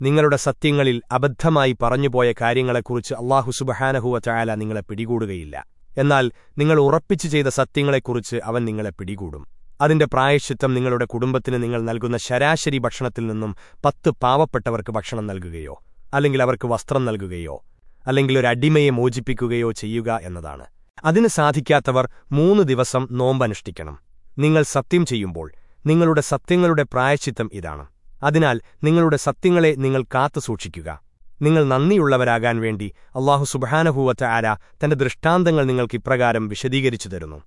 നിങ്ങളുടെ സത്യങ്ങളിൽ അബദ്ധമായി പറഞ്ഞുപോയ കാര്യങ്ങളെക്കുറിച്ച് അള്ളാഹു സുബഹാനഹുവ ചായാല നിങ്ങളെ പിടികൂടുകയില്ല. എന്നാൽ നിങ്ങൾ ഉറപ്പിച്ചു ചെയ്ത സത്യങ്ങളെക്കുറിച്ച് അവൻ നിങ്ങളെ പിടികൂടും. അതിന്റെ പ്രായശ്ചിത്തം നിങ്ങളുടെ കുടുംബത്തിന് നിങ്ങൾ നൽകുന്ന ശരാശരി ഭക്ഷണത്തിൽ നിന്നും പത്ത് പാവപ്പെട്ടവർക്ക് ഭക്ഷണം നൽകുകയോ അല്ലെങ്കിൽ അവർക്ക് വസ്ത്രം നൽകുകയോ അല്ലെങ്കിൽ ഒരു അടിമയെ മോചിപ്പിക്കുകയോ ചെയ്യുക എന്നതാണ്. അതിന് സാധിക്കാത്തവർ മൂന്ന് ദിവസം നോമ്പനുഷ്ഠിക്കണം. നിങ്ങൾ സത്യം ചെയ്യുമ്പോൾ നിങ്ങളുടെ സത്യങ്ങളുടെ പ്രായശ്ചിത്തം ഇതാണ്. അതിനാൽ നിങ്ങളുടെ സത്യങ്ങളെ നിങ്ങൾ കാത്തു സൂക്ഷിക്കുക. നിങ്ങൾ നന്ദിയുള്ളവരാകാൻ വേണ്ടി അള്ളാഹു സുബഹാനഭൂവറ്റ ആര തന്റെ ദൃഷ്ടാന്തങ്ങൾ നിങ്ങൾക്ക് ഇപ്രകാരം വിശദീകരിച്ചു തരുന്നു.